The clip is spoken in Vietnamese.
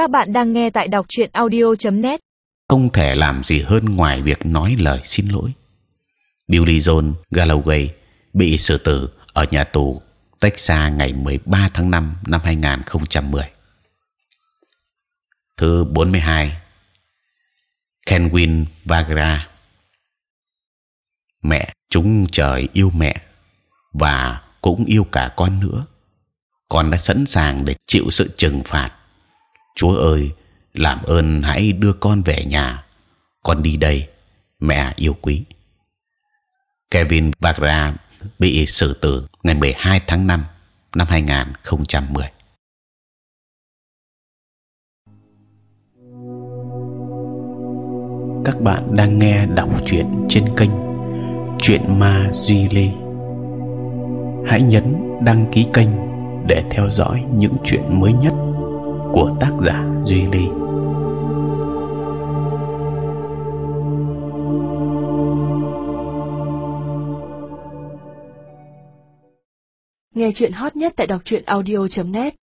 Các bạn đang nghe tại đọc truyện audio.net. Không thể làm gì hơn ngoài việc nói lời xin lỗi. Billy John Galloway bị xử tử ở nhà tù Texas ngày 13 tháng 5 năm 2010. Thứ 42 Kenwin Vagra Mẹ chúng trời yêu mẹ và cũng yêu cả con nữa. Con đã sẵn sàng để chịu sự trừng phạt. Chúa ơi, làm ơn hãy đưa con về nhà. Con đi đây, mẹ yêu quý. Kevin Vagra bị xử tử ngày 12 tháng 5 năm 2010. Các bạn đang nghe đọc truyện trên kênh Truyện Ma Duy Lê. Hãy nhấn đăng ký kênh để theo dõi những chuyện mới nhất của tác giả Duy Ly. Nghe truyện hot nhất tại đọc truyện audio.net